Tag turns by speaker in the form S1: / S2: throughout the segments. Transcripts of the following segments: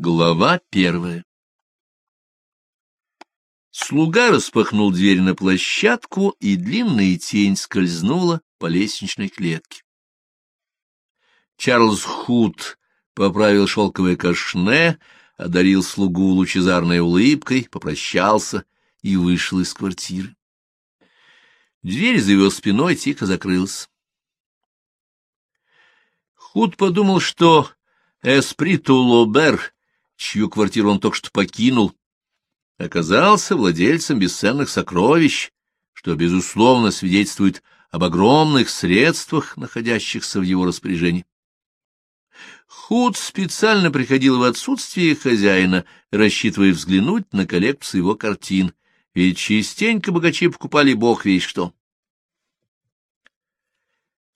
S1: Глава первая Слуга распахнул дверь на площадку, и длинная тень скользнула по лестничной клетке. Чарльз Худ поправил шелковое кашне, одарил слугу лучезарной улыбкой, попрощался и вышел из квартиры. Дверь за его спиной тихо закрылась. Худ подумал, что Эсприту Лобер чью квартиру он только что покинул, оказался владельцем бесценных сокровищ, что, безусловно, свидетельствует об огромных средствах, находящихся в его распоряжении. Худ специально приходил в отсутствие хозяина, рассчитывая взглянуть на коллекцию его картин, ведь частенько богачи покупали бог весь что.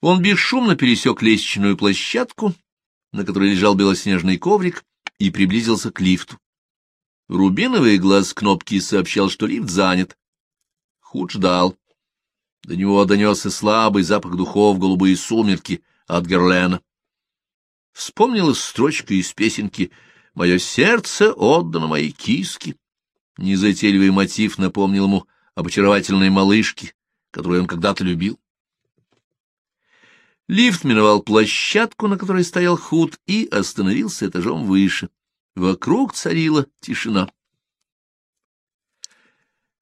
S1: Он бесшумно пересек лестничную площадку, на которой лежал белоснежный коврик, и приблизился к лифту. Рубиновый глаз кнопки сообщал, что лифт занят. Худ ждал. До него донесся слабый запах духов голубые сумерки от Герлена. Вспомнилась строчка из песенки «Мое сердце отдано моей киске». Незатейливый мотив напомнил ему об очаровательной малышке, которую он когда-то любил. Лифт миновал площадку, на которой стоял худ, и остановился этажом выше. Вокруг царила тишина.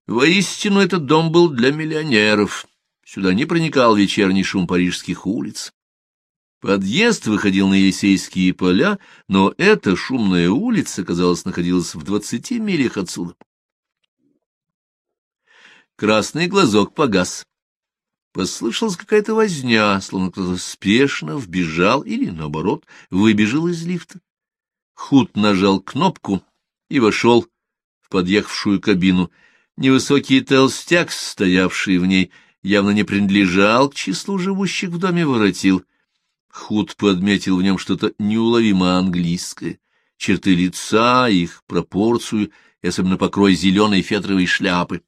S1: Воистину, этот дом был для миллионеров. Сюда не проникал вечерний шум парижских улиц. Подъезд выходил на Елисейские поля, но эта шумная улица, казалось, находилась в двадцати милях отсюда. Красный глазок погас. Послышалась какая-то возня, словно кто-то спешно вбежал или, наоборот, выбежал из лифта. Худ нажал кнопку и вошел в подъехавшую кабину. Невысокий толстяк, стоявший в ней, явно не принадлежал к числу живущих в доме воротил. Худ подметил в нем что-то неуловимо английское, черты лица, их пропорцию особенно покрой зеленой фетровой шляпы.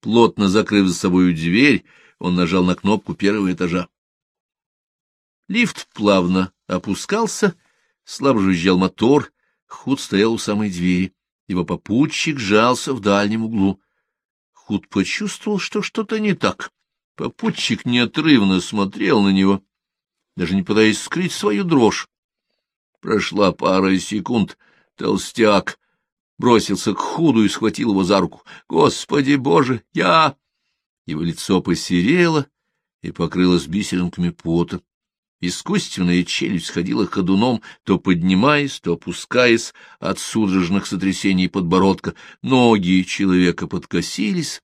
S1: Плотно закрыв за собою дверь, он нажал на кнопку первого этажа. Лифт плавно опускался, слабо жужжал мотор, Худ стоял у самой двери. Его попутчик жался в дальнем углу. Худ почувствовал, что что-то не так. Попутчик неотрывно смотрел на него, даже не пытаясь скрыть свою дрожь. Прошла пара секунд. Толстяк бросился к Худу и схватил его за руку. «Господи Боже, я...» Его лицо посерело и покрылось бисеринками пота. Искусственная челюсть ходила ходуном, то поднимаясь, то опускаясь от судорожных сотрясений подбородка. Ноги человека подкосились,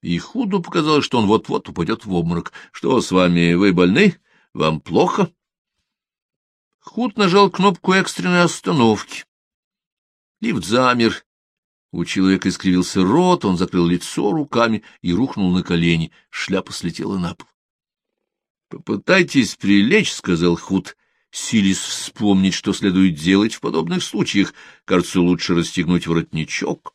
S1: и худу показалось, что он вот-вот упадет в обморок. — Что с вами, вы больны? Вам плохо? Худ нажал кнопку экстренной остановки. Лифт замер, у человека искривился рот, он закрыл лицо руками и рухнул на колени. Шляпа слетела на пол. — Попытайтесь прилечь, — сказал Худ, силясь вспомнить, что следует делать в подобных случаях. Кажется, лучше расстегнуть воротничок.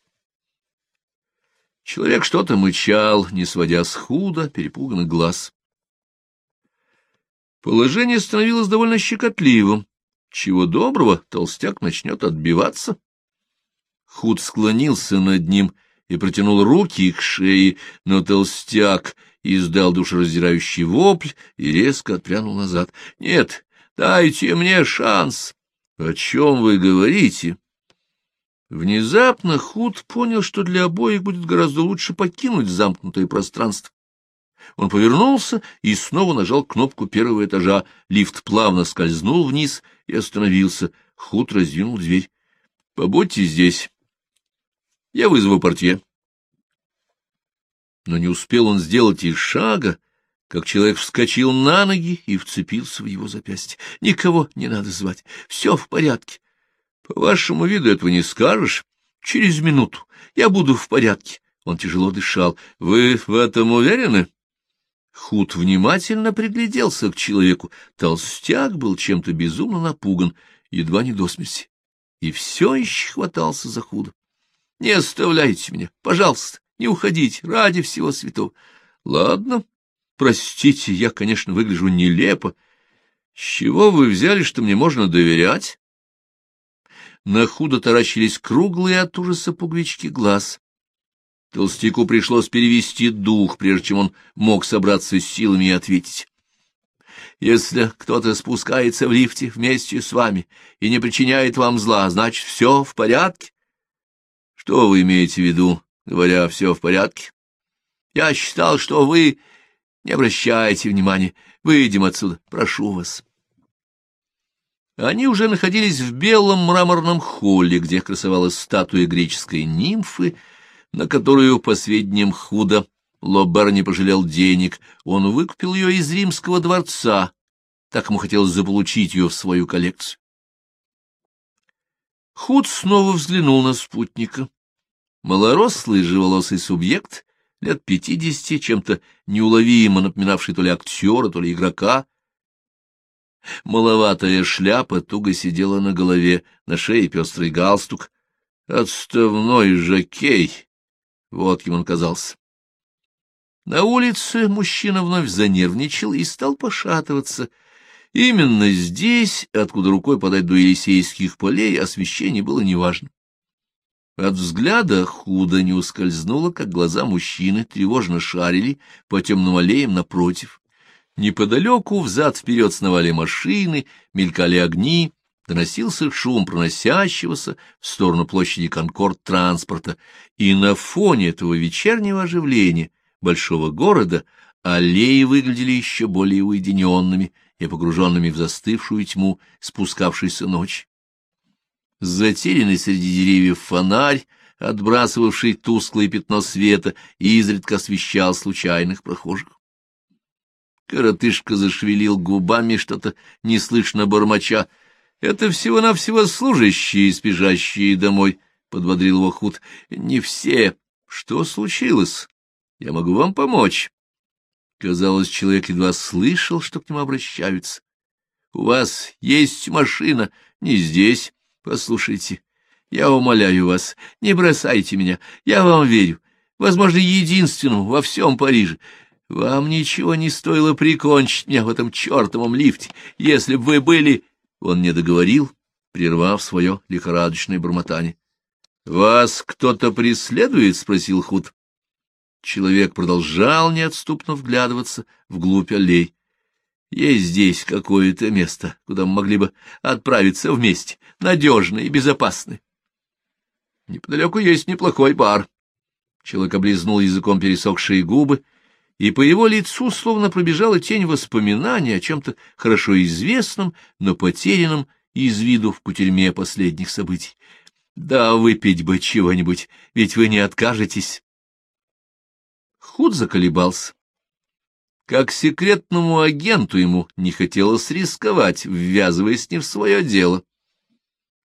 S1: Человек что-то мычал, не сводя с Худа перепуганных глаз. Положение становилось довольно щекотливым. Чего доброго, толстяк начнет отбиваться. Худ склонился над ним и протянул руки к шее, но толстяк издал душераздирающий вопль и резко отпрянул назад. — Нет, дайте мне шанс. — О чем вы говорите? Внезапно Худ понял, что для обоих будет гораздо лучше покинуть замкнутое пространство. Он повернулся и снова нажал кнопку первого этажа. Лифт плавно скользнул вниз и остановился. Худ раздвинул дверь. — Побудьте здесь. Я вызову портье. Но не успел он сделать и шага, как человек вскочил на ноги и вцепился в его запястье. Никого не надо звать, все в порядке. По вашему виду этого не скажешь. Через минуту я буду в порядке. Он тяжело дышал. Вы в этом уверены? Худ внимательно пригляделся к человеку. Толстяк был чем-то безумно напуган, едва не до смерти, и все еще хватался за Худа. Не оставляйте меня, пожалуйста, не уходите, ради всего святого. Ладно, простите, я, конечно, выгляжу нелепо. С чего вы взяли, что мне можно доверять? На худо таращились круглые от ужаса пуговички глаз. Толстяку пришлось перевести дух, прежде чем он мог собраться с силами и ответить. Если кто-то спускается в лифте вместе с вами и не причиняет вам зла, значит, все в порядке. Что вы имеете в виду, говоря «все в порядке»? Я считал, что вы... Не обращайте внимания. Выйдем отсюда, прошу вас. Они уже находились в белом мраморном холле, где красовалась статуя греческой нимфы, на которую, по сведениям худо, Лобер не пожалел денег. Он выкупил ее из римского дворца, так ему хотелось заполучить ее в свою коллекцию. Худ снова взглянул на спутника. Малорослый живолосый субъект, лет пятидесяти, чем-то неуловимо напоминавший то ли актера, то ли игрока, Маловатая шляпа туго сидела на голове, на шее пестрый галстук. Отставной жакей. Вот кем он казался. На улице мужчина вновь занервничал и стал пошатываться. Именно здесь, откуда рукой подать до Елисейских полей, освещение было неважно. От взгляда худо не ускользнуло, как глаза мужчины тревожно шарили по темным аллеям напротив. Неподалеку взад-вперед сновали машины, мелькали огни, доносился шум проносящегося в сторону площади Конкорд транспорта, и на фоне этого вечернего оживления большого города аллеи выглядели еще более уединенными и погруженными в застывшую тьму спускавшейся ночи. Затерянный среди деревьев фонарь, отбрасывавший тусклое пятно света, изредка освещал случайных прохожих. Коротышка зашевелил губами что-то неслышно бормоча. — Это всего-навсего служащие, спешащие домой, — подбодрил его худ. — Не все. Что случилось? Я могу вам помочь. Казалось, человек едва слышал, что к нему обращаются. — У вас есть машина? Не здесь. Послушайте, я умоляю вас, не бросайте меня, я вам верю. Возможно, единственному во всем Париже. Вам ничего не стоило прикончить меня в этом чертовом лифте, если бы вы были...» Он не договорил, прервав свое лихорадочное бормотание. «Вас кто-то преследует?» — спросил Худ. Человек продолжал неотступно вглядываться вглубь аллей. «Есть здесь какое-то место, куда мы могли бы отправиться вместе, надежное и безопасное. Неподалеку есть неплохой бар». Человек облизнул языком пересохшие губы и по его лицу словно пробежала тень воспоминаний о чем-то хорошо известном, но потерянном из виду в кутерьме последних событий. Да выпить бы чего-нибудь, ведь вы не откажетесь. Худ заколебался. Как секретному агенту ему не хотелось рисковать, ввязываясь ним в свое дело.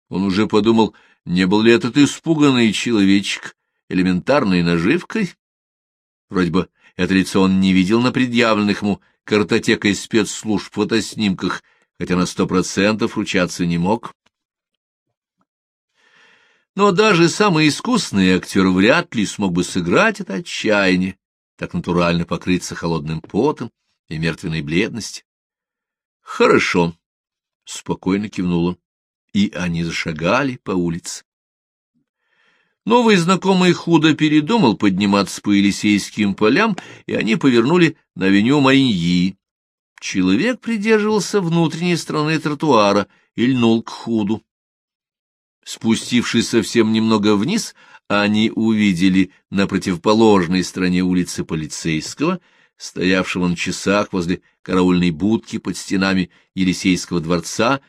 S1: Он уже подумал, не был ли этот испуганный человечек элементарной наживкой? Вроде бы это лицо он не видел на предъявленных ему картотекой спецслужб фотоснимках, хотя на сто процентов ручаться не мог. Но даже самый искусный актер вряд ли смог бы сыграть это отчаяние, так натурально покрыться холодным потом и мертвенной бледности. «Хорошо», — спокойно кивнула, и они зашагали по улице. Новый знакомый худо передумал подниматься по Елисейским полям, и они повернули на авеню Мариньи. Человек придерживался внутренней стороны тротуара и льнул к худу. Спустившись совсем немного вниз, они увидели на противоположной стороне улицы полицейского, стоявшего на часах возле караульной будки под стенами Елисейского дворца,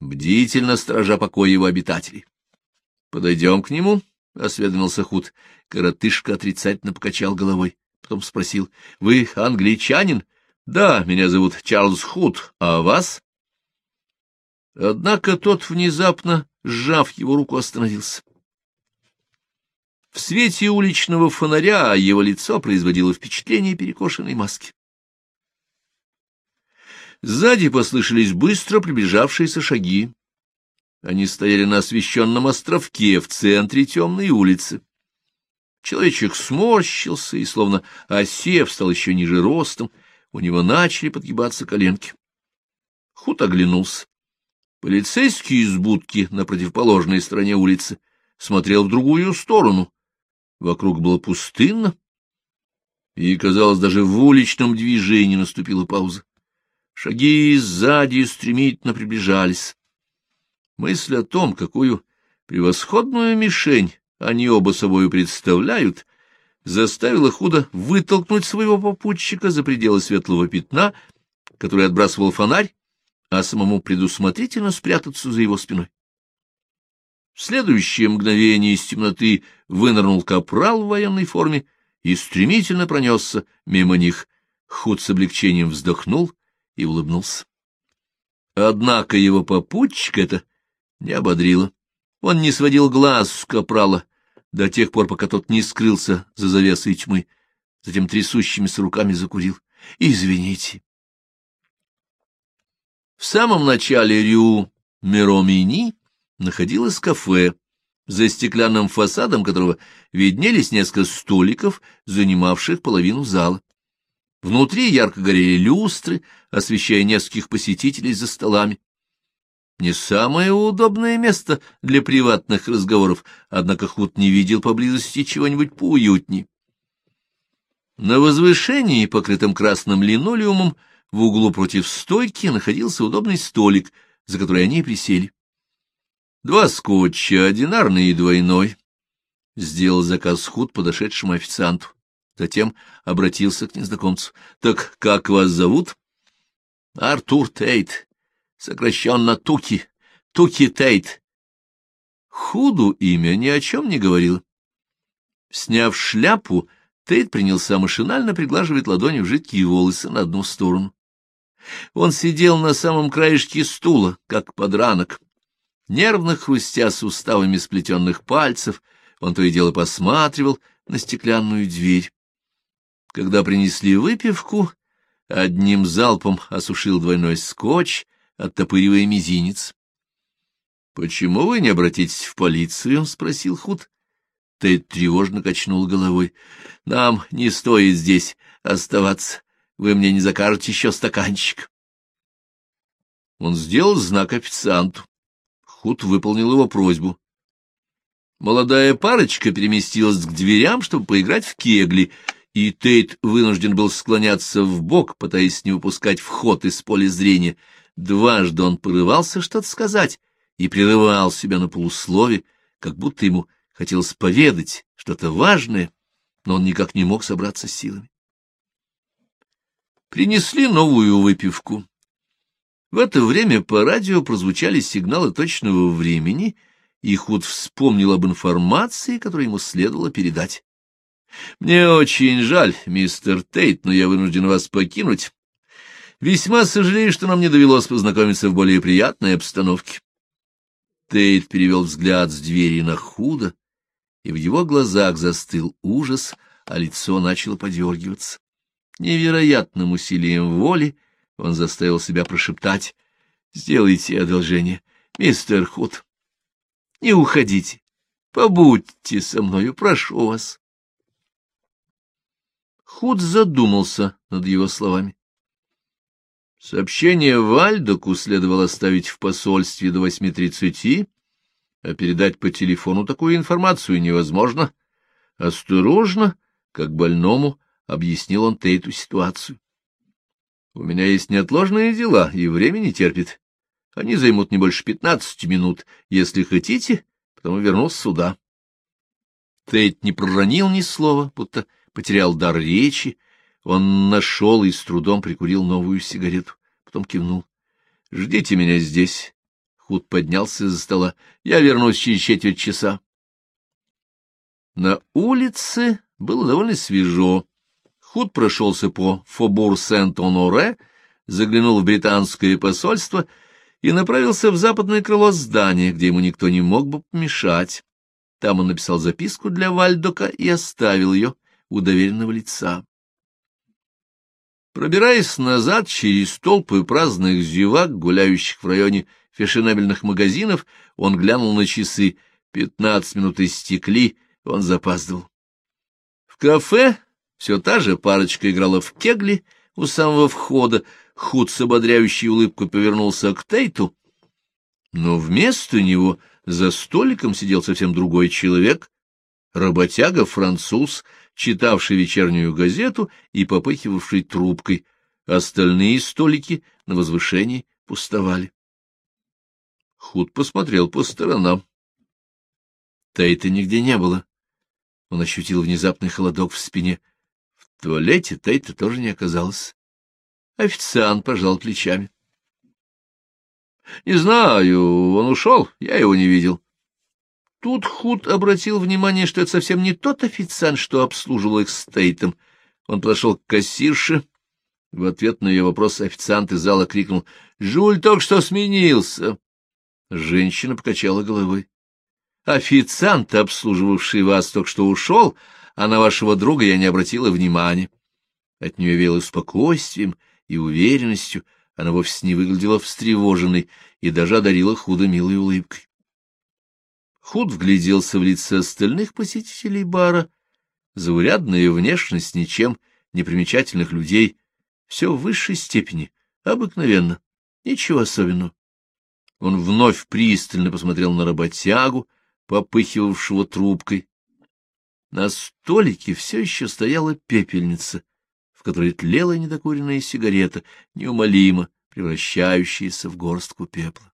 S1: бдительно сторожа покоя его обитателей. Подойдем к нему, — осведомился Худ. Коротышка отрицательно покачал головой. Потом спросил, — Вы англичанин? — Да, меня зовут Чарльз Худ. А вас? Однако тот, внезапно сжав его руку, остановился. В свете уличного фонаря его лицо производило впечатление перекошенной маски. Сзади послышались быстро приближавшиеся шаги. Они стояли на освещенном островке в центре темной улицы. Человечек сморщился и, словно осев, стал еще ниже ростом, у него начали подгибаться коленки. Худ оглянулся. Полицейский из будки на противоположной стороне улицы смотрел в другую сторону. Вокруг было пустынно, и, казалось, даже в уличном движении наступила пауза. Шаги сзади стремительно приближались. Мысль о том, какую превосходную мишень они оба собою представляют, заставила худо вытолкнуть своего попутчика за пределы светлого пятна, который отбрасывал фонарь, а самому предусмотрительно спрятаться за его спиной. В следующее мгновение из темноты вынырнул капрал в военной форме и стремительно пронесся мимо них. Худ с облегчением вздохнул и улыбнулся. Однако его попутчик это не ободрило. Он не сводил глаз с капрала до тех пор, пока тот не скрылся за завесой тьмы, затем трясущимися руками закурил. «Извините». В самом начале Рю Меромини находилось кафе, за стеклянным фасадом которого виднелись несколько столиков, занимавших половину зала. Внутри ярко горели люстры, освещая нескольких посетителей за столами. Не самое удобное место для приватных разговоров, однако Худ не видел поблизости чего-нибудь поуютней. На возвышении, покрытом красным линолеумом, в углу против стойки находился удобный столик, за который они присели. Два скотча, одинарный и двойной. Сделал заказ худ подошедшему официанту. Затем обратился к незнакомцу. — Так как вас зовут? — Артур Тейт. Сокращенно Туки. Туки Тейт. Худу имя ни о чем не говорил. Сняв шляпу, Тейт принялся машинально приглаживать ладонью жидкие волосы на одну сторону. Он сидел на самом краешке стула, как подранок. Нервно хрустя суставами сплетенных пальцев, он то и дело посматривал на стеклянную дверь. Когда принесли выпивку, одним залпом осушил двойной скотч, оттопыривая мизинец. — Почему вы не обратитесь в полицию? — спросил Худ. Тейт тревожно качнул головой. — Нам не стоит здесь оставаться. Вы мне не закажете еще стаканчик. Он сделал знак официанту. Худ выполнил его просьбу. Молодая парочка переместилась к дверям, чтобы поиграть в кегли, и Тейт вынужден был склоняться в бок, пытаясь не упускать вход из поля зрения. Дважды он порывался что-то сказать и прерывал себя на полуслове, как будто ему хотелось поведать что-то важное, но он никак не мог собраться силами. Принесли новую выпивку. В это время по радио прозвучали сигналы точного времени, и Худ вспомнил об информации, которую ему следовало передать. «Мне очень жаль, мистер Тейт, но я вынужден вас покинуть. Весьма сожалею, что нам не довелось познакомиться в более приятной обстановке». Тейт перевел взгляд с двери на Худа, и в его глазах застыл ужас, а лицо начало подергиваться. Невероятным усилием воли он заставил себя прошептать. — Сделайте одолжение, мистер Худ. Не уходите. Побудьте со мною, прошу вас. Худ задумался над его словами. Сообщение Вальдоку следовало оставить в посольстве до восьми тридцати, а передать по телефону такую информацию невозможно. Осторожно, как больному, объяснил он Тейту ситуацию. У меня есть неотложные дела, и время не терпит. Они займут не больше пятнадцати минут. Если хотите, потом вернусь сюда. Тейт не проронил ни слова, будто потерял дар речи. Он нашел и с трудом прикурил новую сигарету. Потом кивнул. — Ждите меня здесь. Худ поднялся из-за стола. — Я вернусь через четверть часа. На улице было довольно свежо. Худ прошелся по Фобур-Сент-Оноре, заглянул в британское посольство и направился в западное крыло здания, где ему никто не мог бы помешать. Там он написал записку для Вальдока и оставил ее у доверенного лица. Пробираясь назад через толпы праздных зевак, гуляющих в районе фешенебельных магазинов, он глянул на часы. Пятнадцать минут истекли, он запаздывал. В кафе все та же парочка играла в кегли у самого входа. Худ с ободряющей улыбкой повернулся к Тейту. Но вместо него за столиком сидел совсем другой человек, работяга-француз, читавший вечернюю газету и попыхивавший трубкой. Остальные столики на возвышении пустовали. Худ посмотрел по сторонам. Тейта нигде не было. Он ощутил внезапный холодок в спине. В туалете Тейта тоже не оказалось. Официант пожал плечами. — Не знаю, он ушел, я его не видел. Тут Худ обратил внимание, что это совсем не тот официант, что обслуживал их с Тейтом. Он подошел к кассирше. В ответ на ее вопрос официант из зала крикнул «Жуль только что сменился!» Женщина покачала головой. «Официант, обслуживавший вас, только что ушел, а на вашего друга я не обратила внимания». От нее веяло спокойствием и уверенностью, она вовсе не выглядела встревоженной и даже одарила худо милой улыбкой. Худ вгляделся в лица остальных посетителей бара. Заурядная внешность ничем не примечательных людей. Все в высшей степени, обыкновенно, ничего особенного. Он вновь пристально посмотрел на работягу, попыхивавшего трубкой. На столике все еще стояла пепельница, в которой тлела недокуренная сигарета, неумолимо превращающаяся в горстку пепла.